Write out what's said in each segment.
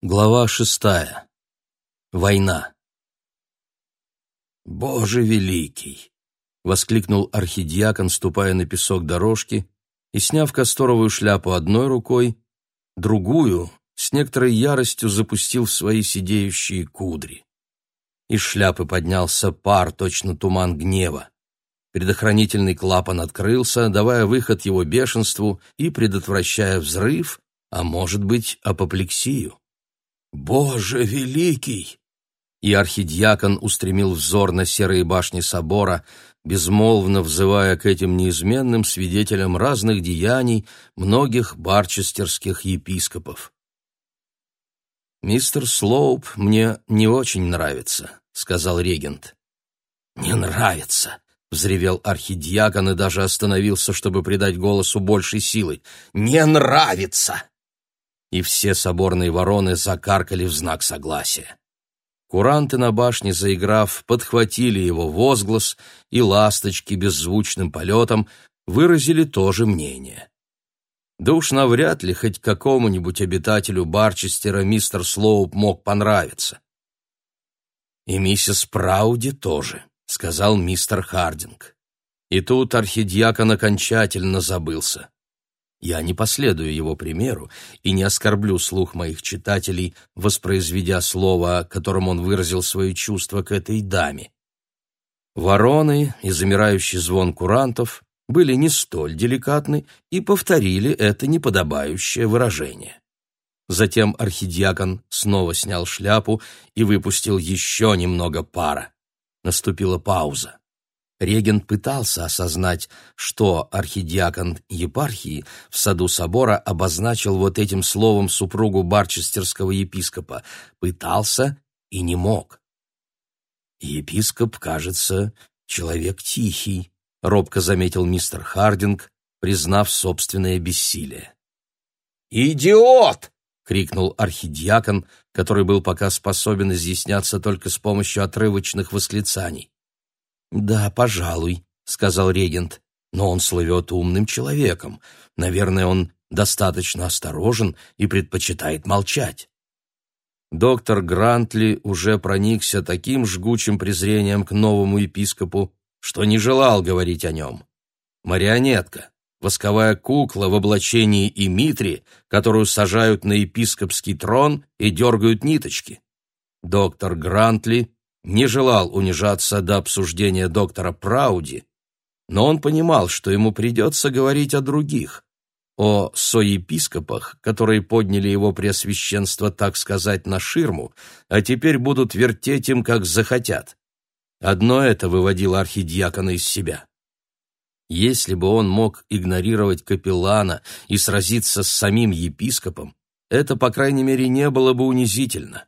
Глава шестая. Война. «Боже великий!» — воскликнул архидиакон, ступая на песок дорожки и, сняв касторовую шляпу одной рукой, другую с некоторой яростью запустил в свои сидеющие кудри. Из шляпы поднялся пар, точно туман гнева. Предохранительный клапан открылся, давая выход его бешенству и предотвращая взрыв, а может быть, апоплексию. «Боже великий!» И архидиакон устремил взор на серые башни собора, безмолвно взывая к этим неизменным свидетелям разных деяний многих барчестерских епископов. «Мистер Слоуп мне не очень нравится», — сказал регент. «Не нравится», — взревел архидиакон и даже остановился, чтобы придать голосу большей силы. «Не нравится!» И все соборные вороны закаркали в знак согласия. Куранты на башне, заиграв, подхватили его возглас, и ласточки беззвучным полетом выразили то же мнение. Да уж навряд ли хоть какому-нибудь обитателю Барчестера мистер Слоуп мог понравиться. «И миссис Прауди тоже», — сказал мистер Хардинг. И тут архидиакон окончательно забылся. Я не последую его примеру и не оскорблю слух моих читателей, воспроизведя слово, которым он выразил свои чувства к этой даме. Вороны и замирающий звон курантов были не столь деликатны и повторили это неподобающее выражение. Затем архидиакон снова снял шляпу и выпустил еще немного пара. Наступила пауза. Регент пытался осознать, что архидиакон епархии в саду собора обозначил вот этим словом супругу барчестерского епископа. Пытался и не мог. «Епископ, кажется, человек тихий», — робко заметил мистер Хардинг, признав собственное бессилие. «Идиот!» — крикнул архидиакон, который был пока способен изъясняться только с помощью отрывочных восклицаний. «Да, пожалуй», — сказал регент, — «но он слывет умным человеком. Наверное, он достаточно осторожен и предпочитает молчать». Доктор Грантли уже проникся таким жгучим презрением к новому епископу, что не желал говорить о нем. Марионетка, восковая кукла в облачении Имитри, которую сажают на епископский трон и дергают ниточки. Доктор Грантли не желал унижаться до обсуждения доктора Прауди, но он понимал, что ему придется говорить о других, о соепископах, которые подняли его преосвященство, так сказать, на ширму, а теперь будут вертеть им, как захотят. Одно это выводило архидиакона из себя. Если бы он мог игнорировать капеллана и сразиться с самим епископом, это, по крайней мере, не было бы унизительно.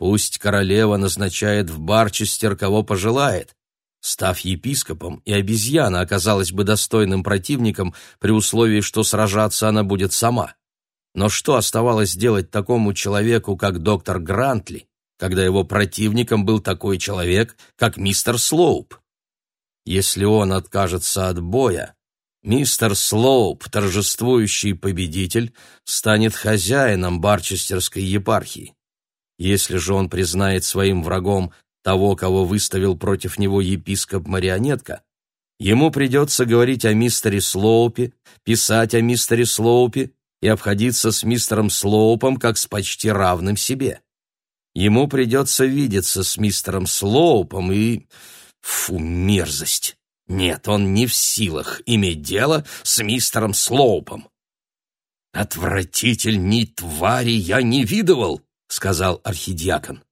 Пусть королева назначает в Барчестер кого пожелает. Став епископом, и обезьяна оказалась бы достойным противником при условии, что сражаться она будет сама. Но что оставалось делать такому человеку, как доктор Грантли, когда его противником был такой человек, как мистер Слоуп? Если он откажется от боя, мистер Слоуп, торжествующий победитель, станет хозяином Барчестерской епархии. Если же он признает своим врагом того, кого выставил против него епископ-марионетка, ему придется говорить о мистере Слоупе, писать о мистере Слоупе и обходиться с мистером Слоупом как с почти равным себе. Ему придется видеться с мистером Слоупом и... Фу, мерзость! Нет, он не в силах иметь дело с мистером Слоупом. Отвратительней твари я не видывал, сказал архидиакон.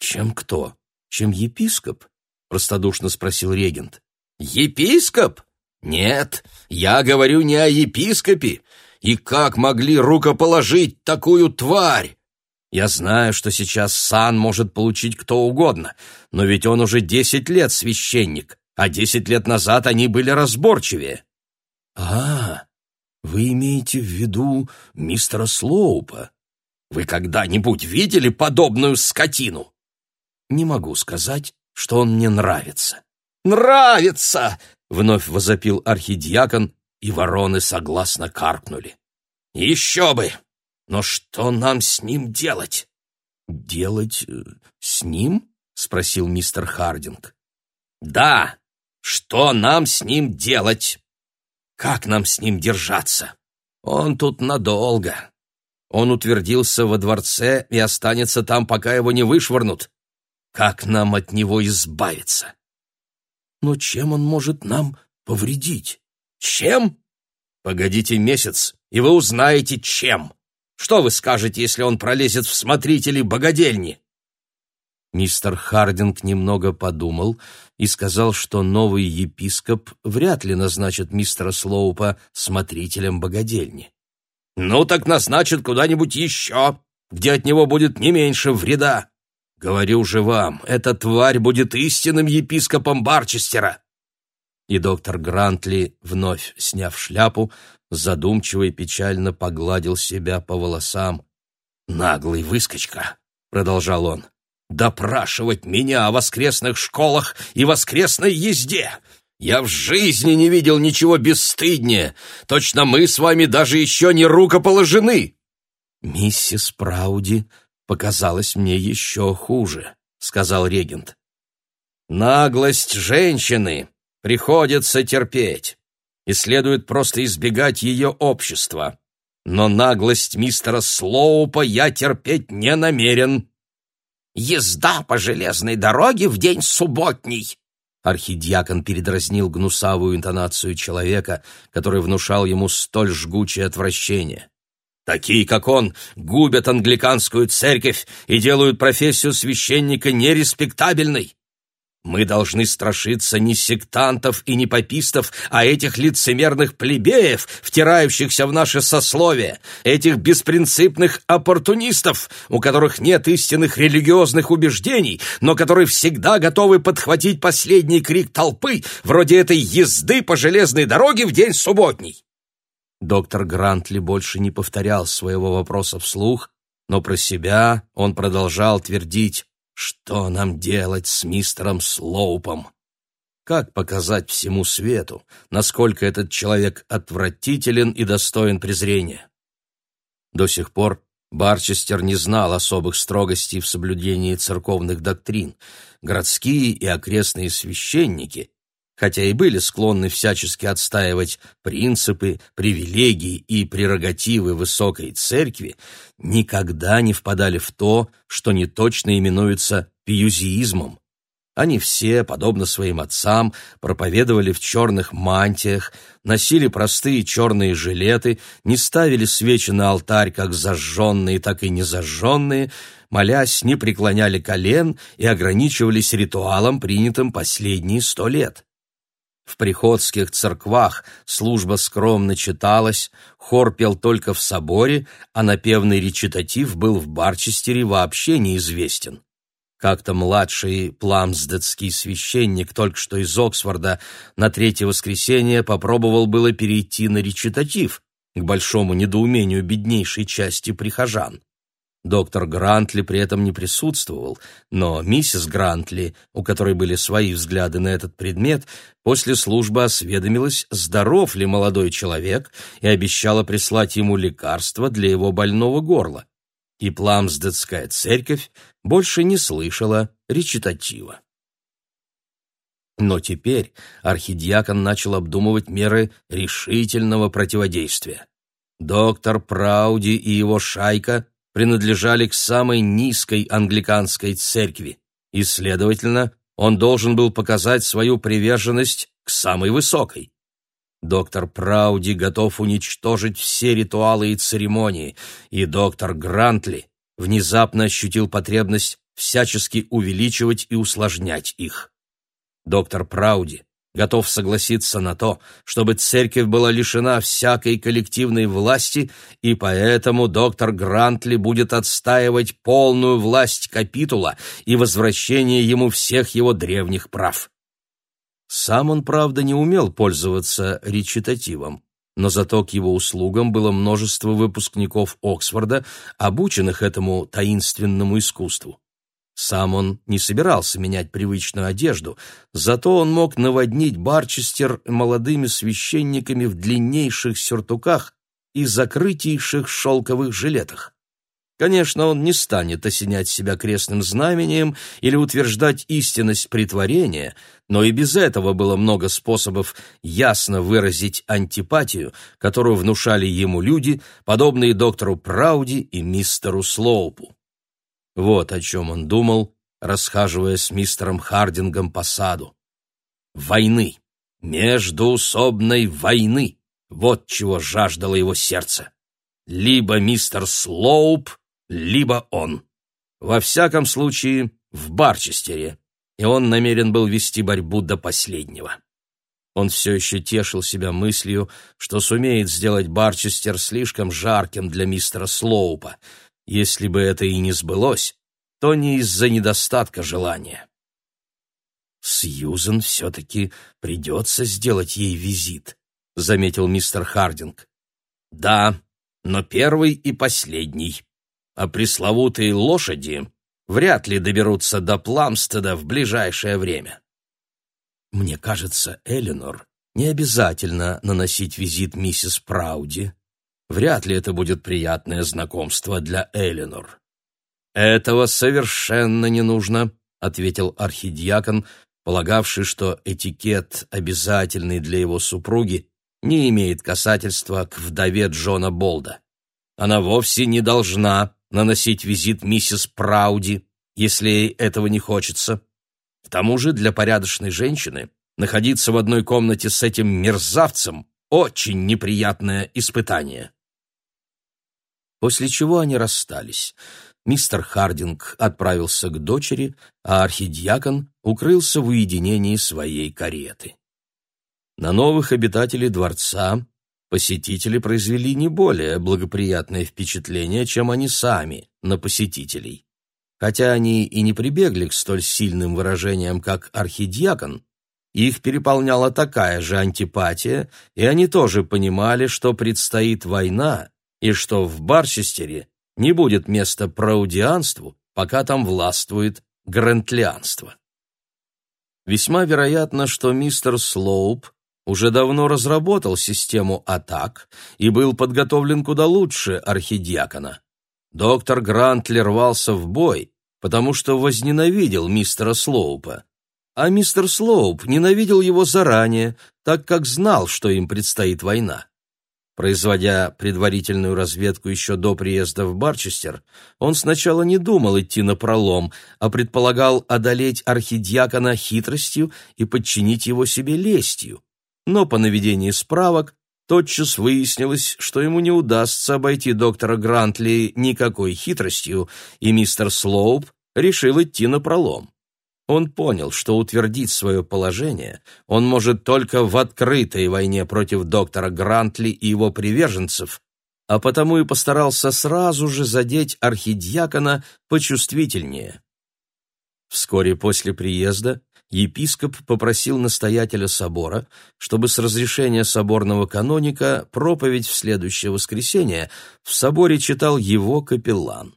Чем кто? Чем епископ? простодушно спросил регент. Епископ? Нет, я говорю не о епископе. И как могли рукоположить такую тварь? Я знаю, что сейчас сан может получить кто угодно, но ведь он уже десять лет священник, а десять лет назад они были разборчивее. А, вы имеете в виду мистера Слоупа? Вы когда-нибудь видели подобную скотину? Не могу сказать, что он мне нравится. Нравится! Вновь возопил архидиакон, и вороны согласно каркнули. Еще бы! Но что нам с ним делать? Делать э, с ним? спросил мистер Хардинг. Да, что нам с ним делать? Как нам с ним держаться? Он тут надолго. Он утвердился во дворце и останется там, пока его не вышвырнут. Как нам от него избавиться? Но чем он может нам повредить? Чем? Погодите месяц, и вы узнаете, чем. Что вы скажете, если он пролезет в смотрители богадельни? Мистер Хардинг немного подумал и сказал, что новый епископ вряд ли назначит мистера Слоупа смотрителем богадельни. «Ну так назначит куда-нибудь еще, где от него будет не меньше вреда. Говорю же вам, эта тварь будет истинным епископом Барчестера». И доктор Грантли, вновь сняв шляпу, задумчиво и печально погладил себя по волосам. «Наглый выскочка», — продолжал он, — допрашивать меня о воскресных школах и воскресной езде. Я в жизни не видел ничего бесстыднее. Точно мы с вами даже еще не рукоположены. Миссис Прауди показалась мне еще хуже, сказал регент. Наглость женщины приходится терпеть, и следует просто избегать ее общества. Но наглость мистера Слоупа я терпеть не намерен. Езда по железной дороге в день субботний!» Архидиакон передразнил гнусавую интонацию человека, который внушал ему столь жгучее отвращение. «Такие, как он, губят англиканскую церковь и делают профессию священника нереспектабельной. Мы должны страшиться не сектантов и не попистов, а этих лицемерных плебеев, втирающихся в наше сословие, этих беспринципных оппортунистов, у которых нет истинных религиозных убеждений, но которые всегда готовы подхватить последний крик толпы, вроде этой езды по железной дороге в день субботний. Доктор Грантли больше не повторял своего вопроса вслух, но про себя он продолжал твердить что нам делать с мистером Слоупом? Как показать всему свету, насколько этот человек отвратителен и достоин презрения? До сих пор Барчестер не знал особых строгостей в соблюдении церковных доктрин. Городские и окрестные священники хотя и были склонны всячески отстаивать принципы, привилегии и прерогативы высокой церкви, никогда не впадали в то, что неточно именуется пьюзиизмом. Они все, подобно своим отцам, проповедовали в черных мантиях, носили простые черные жилеты, не ставили свечи на алтарь как зажженные, так и незажженные, молясь, не преклоняли колен и ограничивались ритуалом, принятым последние сто лет. В приходских церквах служба скромно читалась, хор пел только в соборе, а напевный речитатив был в Барчестере вообще неизвестен. Как-то младший пламсдетский священник, только что из Оксфорда, на третье воскресенье попробовал было перейти на речитатив, к большому недоумению беднейшей части прихожан. Доктор Грантли при этом не присутствовал, но миссис Грантли, у которой были свои взгляды на этот предмет, после службы осведомилась, здоров ли молодой человек, и обещала прислать ему лекарство для его больного горла. И Пламсдетская церковь больше не слышала речитатива. Но теперь архидиакон начал обдумывать меры решительного противодействия. Доктор Прауди и его шайка принадлежали к самой низкой англиканской церкви, и, следовательно, он должен был показать свою приверженность к самой высокой. Доктор Прауди готов уничтожить все ритуалы и церемонии, и доктор Грантли внезапно ощутил потребность всячески увеличивать и усложнять их. Доктор Прауди готов согласиться на то, чтобы церковь была лишена всякой коллективной власти, и поэтому доктор Грантли будет отстаивать полную власть капитула и возвращение ему всех его древних прав. Сам он, правда, не умел пользоваться речитативом, но зато к его услугам было множество выпускников Оксфорда, обученных этому таинственному искусству. Сам он не собирался менять привычную одежду, зато он мог наводнить Барчестер молодыми священниками в длиннейших сюртуках и закрытейших шелковых жилетах. Конечно, он не станет осенять себя крестным знамением или утверждать истинность притворения, но и без этого было много способов ясно выразить антипатию, которую внушали ему люди, подобные доктору Прауди и мистеру Слоупу. Вот о чем он думал, расхаживая с мистером Хардингом по саду. Войны, междуусобной войны, вот чего жаждало его сердце. Либо мистер Слоуп, либо он. Во всяком случае, в Барчестере, и он намерен был вести борьбу до последнего. Он все еще тешил себя мыслью, что сумеет сделать Барчестер слишком жарким для мистера Слоупа. Если бы это и не сбылось, то не из-за недостатка желания. «Сьюзен все-таки придется сделать ей визит», — заметил мистер Хардинг. «Да, но первый и последний», а пресловутые лошади вряд ли доберутся до Пламстеда в ближайшее время. Мне кажется, Эленор не обязательно наносить визит миссис Прауди. Вряд ли это будет приятное знакомство для Эленор. Этого совершенно не нужно, ответил архидиакон, полагавший, что этикет, обязательный для его супруги, не имеет касательства к вдове Джона Болда. Она вовсе не должна наносить визит миссис Прауди, если ей этого не хочется. К тому же для порядочной женщины находиться в одной комнате с этим мерзавцем очень неприятное испытание. После чего они расстались. Мистер Хардинг отправился к дочери, а архидиакон укрылся в уединении своей кареты. На новых обитателей дворца посетители произвели не более благоприятное впечатление, чем они сами на посетителей. Хотя они и не прибегли к столь сильным выражениям, как архидиакон, их переполняла такая же антипатия, и они тоже понимали, что предстоит война, и что в Барчестере не будет места праудианству, пока там властвует грантлианство. Весьма вероятно, что мистер Слоуп уже давно разработал систему атак и был подготовлен куда лучше архидиакона. Доктор Грантли рвался в бой, потому что возненавидел мистера Слоупа. А мистер Слоуп ненавидел его заранее, так как знал, что им предстоит война. Производя предварительную разведку еще до приезда в Барчестер, он сначала не думал идти на пролом, а предполагал одолеть архидиакона хитростью и подчинить его себе лестью но по наведении справок тотчас выяснилось, что ему не удастся обойти доктора Грантли никакой хитростью, и мистер Слоуп решил идти на пролом. Он понял, что утвердить свое положение он может только в открытой войне против доктора Грантли и его приверженцев, а потому и постарался сразу же задеть архидиакона почувствительнее. Вскоре после приезда епископ попросил настоятеля собора, чтобы с разрешения соборного каноника проповедь в следующее воскресенье в соборе читал его капеллан.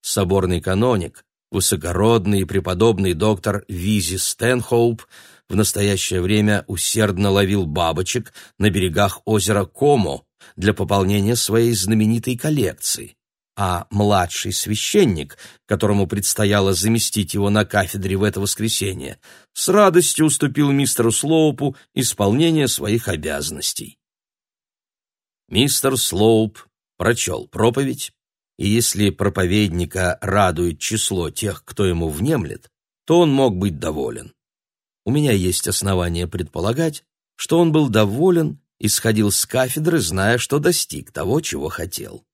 Соборный каноник, высокородный и преподобный доктор Визи Стэнхоуп, в настоящее время усердно ловил бабочек на берегах озера Комо для пополнения своей знаменитой коллекции а младший священник, которому предстояло заместить его на кафедре в это воскресенье, с радостью уступил мистеру Слоупу исполнение своих обязанностей. Мистер Слоуп прочел проповедь, и если проповедника радует число тех, кто ему внемлет, то он мог быть доволен. У меня есть основания предполагать, что он был доволен и сходил с кафедры, зная, что достиг того, чего хотел.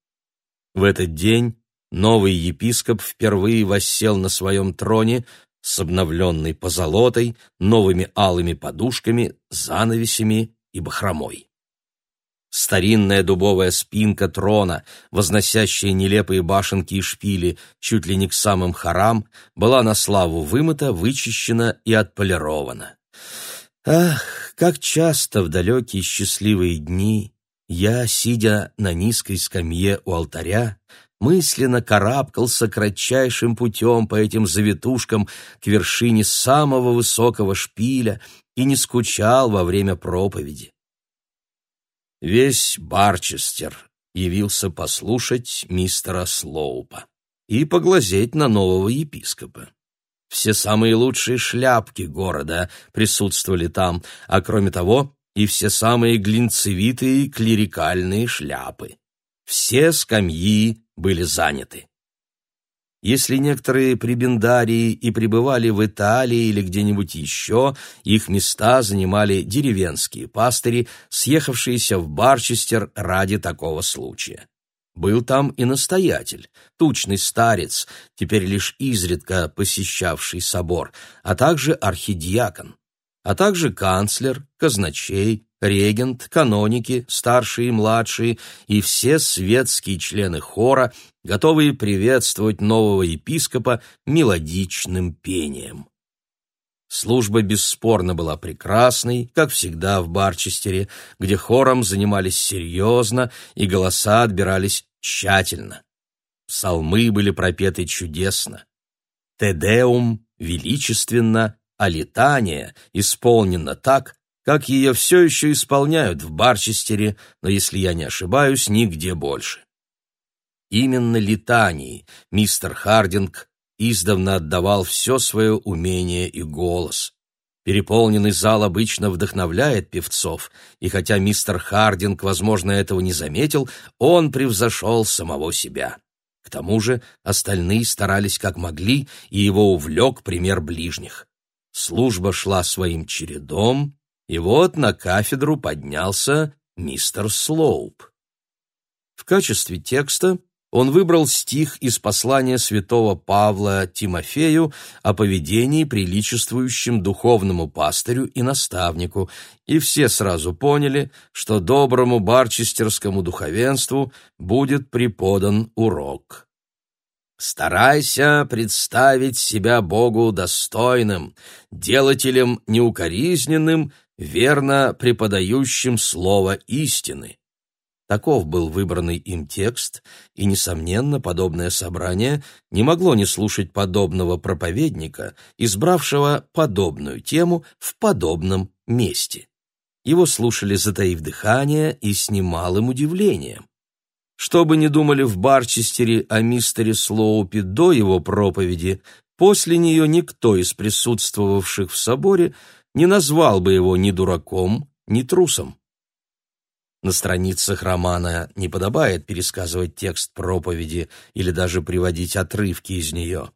В этот день новый епископ впервые воссел на своем троне с обновленной позолотой, новыми алыми подушками, занавесями и бахромой. Старинная дубовая спинка трона, возносящая нелепые башенки и шпили чуть ли не к самым хорам, была на славу вымыта, вычищена и отполирована. Ах, как часто в далекие счастливые дни я, сидя на низкой скамье у алтаря, мысленно карабкался кратчайшим путем по этим завитушкам к вершине самого высокого шпиля и не скучал во время проповеди. Весь Барчестер явился послушать мистера Слоупа и поглазеть на нового епископа. Все самые лучшие шляпки города присутствовали там, а кроме того и все самые глинцевитые клерикальные шляпы. Все скамьи были заняты. Если некоторые прибендарии и пребывали в Италии или где-нибудь еще, их места занимали деревенские пастыри, съехавшиеся в Барчестер ради такого случая. Был там и настоятель, тучный старец, теперь лишь изредка посещавший собор, а также архидиакон, а также канцлер, казначей, регент, каноники, старшие и младшие и все светские члены хора, готовые приветствовать нового епископа мелодичным пением. Служба бесспорно была прекрасной, как всегда в Барчестере, где хором занимались серьезно и голоса отбирались тщательно. Псалмы были пропеты чудесно. Тедеум величественно, а летание исполнено так, как ее все еще исполняют в Барчестере, но, если я не ошибаюсь, нигде больше. Именно летании мистер Хардинг издавна отдавал все свое умение и голос. Переполненный зал обычно вдохновляет певцов, и хотя мистер Хардинг, возможно, этого не заметил, он превзошел самого себя. К тому же остальные старались как могли, и его увлек пример ближних. Служба шла своим чередом, и вот на кафедру поднялся мистер Слоуп. В качестве текста он выбрал стих из послания святого Павла Тимофею о поведении, приличествующем духовному пастырю и наставнику, и все сразу поняли, что доброму барчестерскому духовенству будет преподан урок. Старайся представить себя Богу достойным, делателем неукоризненным, верно преподающим слово истины. Таков был выбранный им текст, и, несомненно, подобное собрание не могло не слушать подобного проповедника, избравшего подобную тему в подобном месте. Его слушали, затаив дыхание и с немалым удивлением. Что бы ни думали в Барчестере о мистере Слоупе до его проповеди, после нее никто из присутствовавших в соборе не назвал бы его ни дураком, ни трусом. На страницах романа не подобает пересказывать текст проповеди или даже приводить отрывки из нее.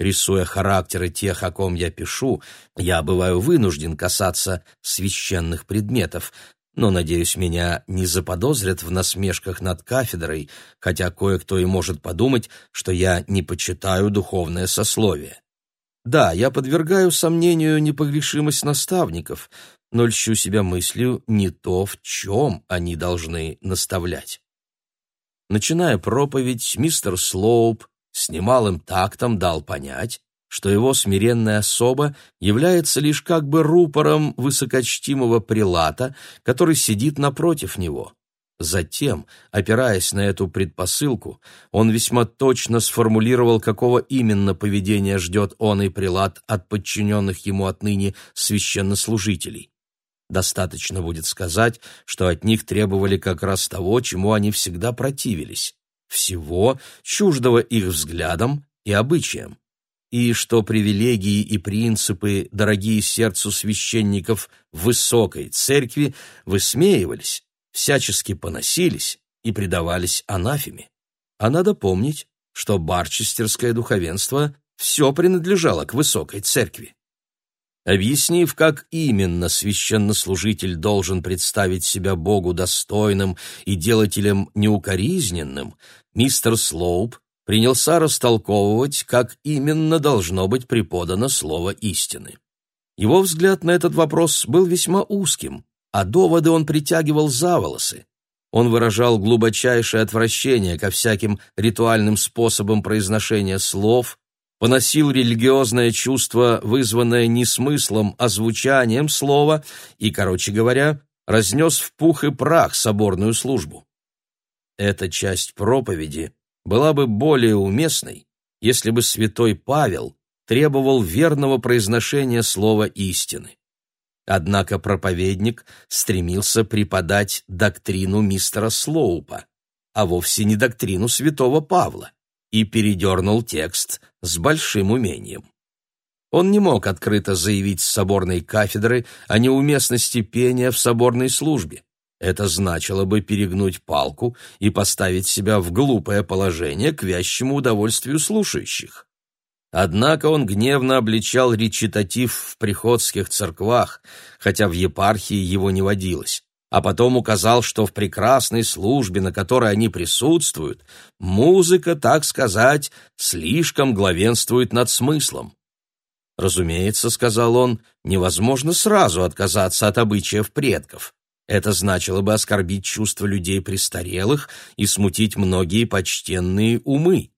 Рисуя характеры тех, о ком я пишу, я бываю вынужден касаться священных предметов, но, надеюсь, меня не заподозрят в насмешках над кафедрой, хотя кое-кто и может подумать, что я не почитаю духовное сословие. Да, я подвергаю сомнению непогрешимость наставников, но льщу себя мыслью не то, в чем они должны наставлять. Начиная проповедь, мистер Слоуп с немалым тактом дал понять, что его смиренная особа является лишь как бы рупором высокочтимого прилата, который сидит напротив него. Затем, опираясь на эту предпосылку, он весьма точно сформулировал, какого именно поведения ждет он и прилат от подчиненных ему отныне священнослужителей. Достаточно будет сказать, что от них требовали как раз того, чему они всегда противились, всего чуждого их взглядам и обычаям и что привилегии и принципы, дорогие сердцу священников высокой церкви, высмеивались, всячески поносились и предавались анафеме. А надо помнить, что барчестерское духовенство все принадлежало к высокой церкви. Объяснив, как именно священнослужитель должен представить себя Богу достойным и делателем неукоризненным, мистер Слоуп принялся растолковывать, как именно должно быть преподано слово истины. Его взгляд на этот вопрос был весьма узким, а доводы он притягивал за волосы. Он выражал глубочайшее отвращение ко всяким ритуальным способам произношения слов, поносил религиозное чувство, вызванное не смыслом, а звучанием слова, и, короче говоря, разнес в пух и прах соборную службу. Эта часть проповеди была бы более уместной, если бы святой Павел требовал верного произношения слова истины. Однако проповедник стремился преподать доктрину мистера Слоупа, а вовсе не доктрину святого Павла, и передернул текст с большим умением. Он не мог открыто заявить с соборной кафедры о неуместности пения в соборной службе. Это значило бы перегнуть палку и поставить себя в глупое положение к вящему удовольствию слушающих. Однако он гневно обличал речитатив в приходских церквах, хотя в епархии его не водилось, а потом указал, что в прекрасной службе, на которой они присутствуют, музыка, так сказать, слишком главенствует над смыслом. Разумеется, сказал он, невозможно сразу отказаться от обычаев предков. Это значило бы оскорбить чувства людей престарелых и смутить многие почтенные умы.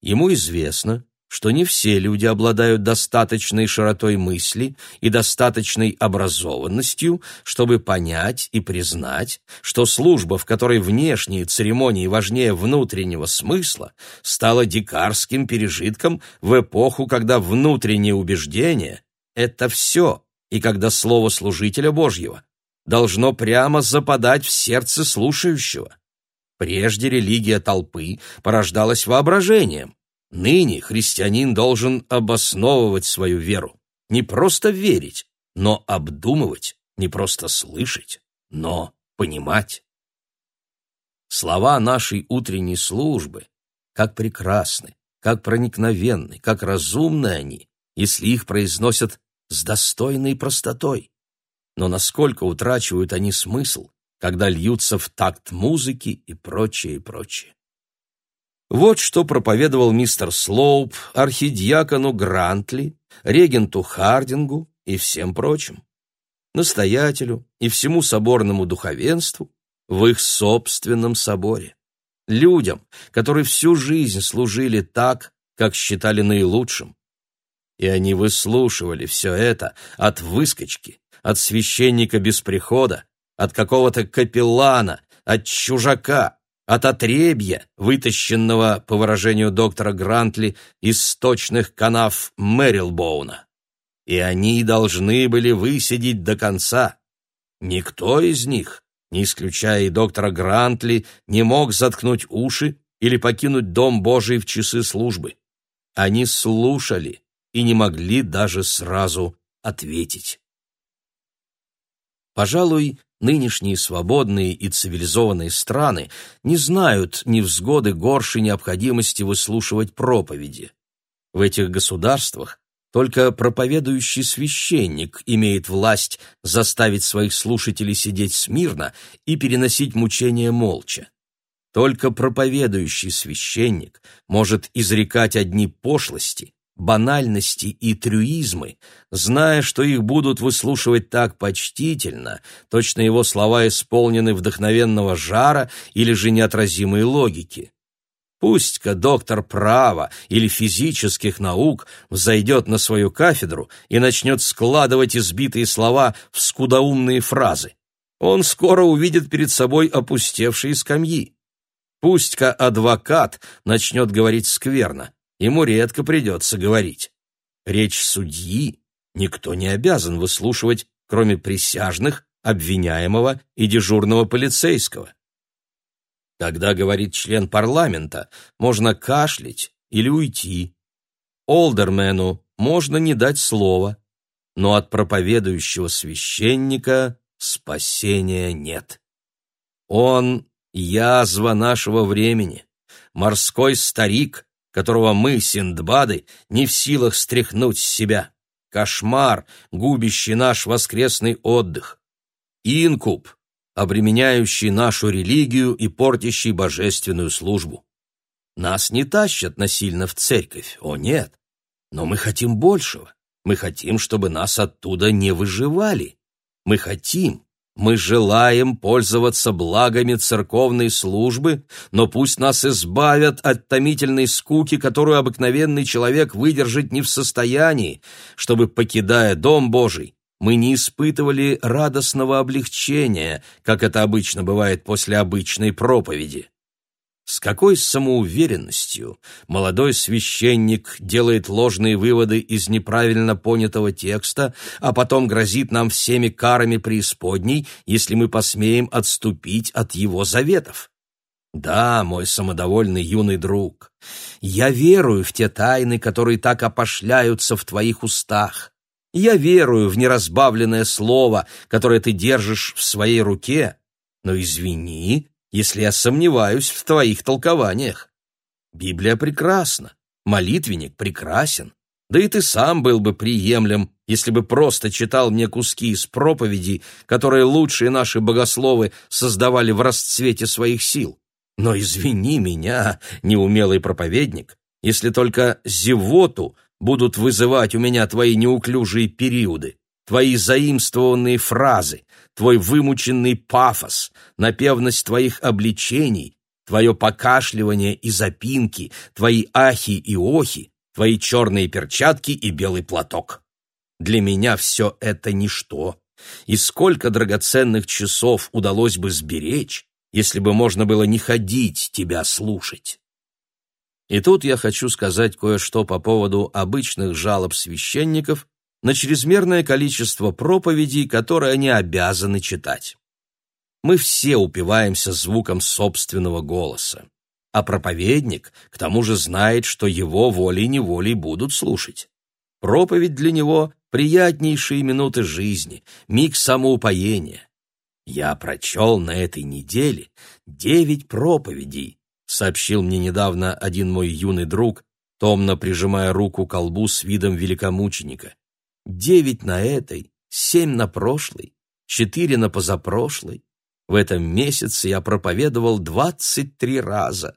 Ему известно, что не все люди обладают достаточной широтой мысли и достаточной образованностью, чтобы понять и признать, что служба, в которой внешние церемонии важнее внутреннего смысла, стала дикарским пережитком в эпоху, когда внутреннее убеждение — это все, и когда слово служителя Божьего должно прямо западать в сердце слушающего. Прежде религия толпы порождалась воображением, Ныне христианин должен обосновывать свою веру. Не просто верить, но обдумывать, не просто слышать, но понимать. Слова нашей утренней службы, как прекрасны, как проникновенны, как разумны они, если их произносят с достойной простотой. Но насколько утрачивают они смысл, когда льются в такт музыки и прочее, и прочее. Вот что проповедовал мистер Слоуп архидиакону Грантли, регенту Хардингу и всем прочим, настоятелю и всему соборному духовенству в их собственном соборе, людям, которые всю жизнь служили так, как считали наилучшим. И они выслушивали все это от выскочки, от священника без прихода, от какого-то капеллана, от чужака, от отребья, вытащенного, по выражению доктора Грантли, из сточных канав Мэрилбоуна. И они должны были высидеть до конца. Никто из них, не исключая и доктора Грантли, не мог заткнуть уши или покинуть Дом Божий в часы службы. Они слушали и не могли даже сразу ответить. Пожалуй, Нынешние свободные и цивилизованные страны не знают ни взгоды горшей необходимости выслушивать проповеди. В этих государствах только проповедующий священник имеет власть заставить своих слушателей сидеть смирно и переносить мучения молча. Только проповедующий священник может изрекать одни пошлости, банальности и трюизмы, зная, что их будут выслушивать так почтительно, точно его слова исполнены вдохновенного жара или же неотразимой логики. Пусть-ка доктор права или физических наук взойдет на свою кафедру и начнет складывать избитые слова в скудоумные фразы. Он скоро увидит перед собой опустевшие скамьи. Пусть-ка адвокат начнет говорить скверно ему редко придется говорить. Речь судьи никто не обязан выслушивать, кроме присяжных, обвиняемого и дежурного полицейского. Когда говорит член парламента, можно кашлять или уйти. Олдермену можно не дать слова, но от проповедующего священника спасения нет. Он — язва нашего времени, морской старик, которого мы, Синдбады, не в силах стряхнуть с себя. Кошмар, губящий наш воскресный отдых. Инкуб, обременяющий нашу религию и портящий божественную службу. Нас не тащат насильно в церковь, о нет. Но мы хотим большего. Мы хотим, чтобы нас оттуда не выживали. Мы хотим, мы желаем пользоваться благами церковной службы, но пусть нас избавят от томительной скуки, которую обыкновенный человек выдержать не в состоянии, чтобы, покидая Дом Божий, мы не испытывали радостного облегчения, как это обычно бывает после обычной проповеди. С какой самоуверенностью молодой священник делает ложные выводы из неправильно понятого текста, а потом грозит нам всеми карами преисподней, если мы посмеем отступить от его заветов. Да, мой самодовольный юный друг, я верую в те тайны, которые так опошляются в твоих устах. Я верую в неразбавленное слово, которое ты держишь в своей руке, но извини, если я сомневаюсь в твоих толкованиях. Библия прекрасна, молитвенник прекрасен, да и ты сам был бы приемлем, если бы просто читал мне куски из проповедей, которые лучшие наши богословы создавали в расцвете своих сил. Но извини меня, неумелый проповедник, если только зевоту будут вызывать у меня твои неуклюжие периоды, твои заимствованные фразы, твой вымученный пафос, напевность твоих обличений, твое покашливание и запинки, твои ахи и охи, твои черные перчатки и белый платок. Для меня все это ничто. И сколько драгоценных часов удалось бы сберечь, если бы можно было не ходить тебя слушать. И тут я хочу сказать кое-что по поводу обычных жалоб священников на чрезмерное количество проповедей, которые они обязаны читать. Мы все упиваемся звуком собственного голоса, а проповедник к тому же знает, что его волей-неволей будут слушать. Проповедь для него — приятнейшие минуты жизни, миг самоупоения. Я прочел на этой неделе девять проповедей, сообщил мне недавно один мой юный друг, томно прижимая руку к колбу с видом великомученика. Девять на этой, семь на прошлой, четыре на позапрошлой. В этом месяце я проповедовал двадцать три раза.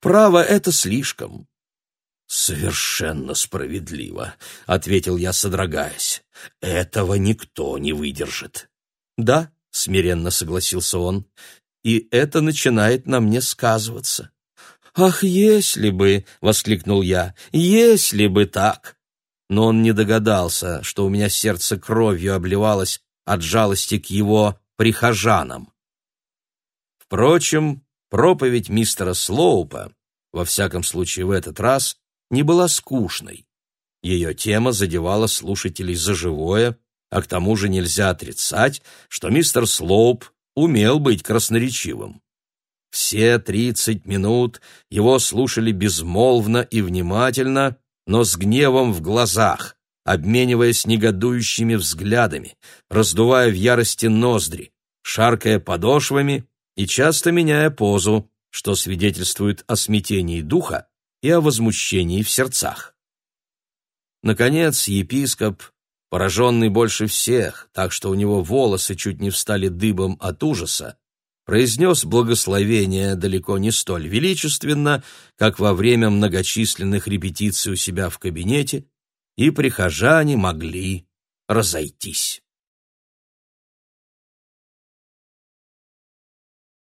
Право, это слишком. «Совершенно справедливо», — ответил я, содрогаясь. «Этого никто не выдержит». «Да, — смиренно согласился он, — «и это начинает на мне сказываться». «Ах, если бы!» — воскликнул я. «Если бы так!» Но он не догадался, что у меня сердце кровью обливалось от жалости к его прихожанам. Впрочем, проповедь мистера Слоупа, во всяком случае в этот раз, не была скучной. Ее тема задевала слушателей за живое, а к тому же нельзя отрицать, что мистер Слоуп умел быть красноречивым. Все тридцать минут его слушали безмолвно и внимательно, но с гневом в глазах, обмениваясь негодующими взглядами, раздувая в ярости ноздри, шаркая подошвами и часто меняя позу, что свидетельствует о смятении духа и о возмущении в сердцах. Наконец епископ пораженный больше всех, так что у него волосы чуть не встали дыбом от ужаса, произнес благословение далеко не столь величественно, как во время многочисленных репетиций у себя в кабинете, и прихожане могли разойтись.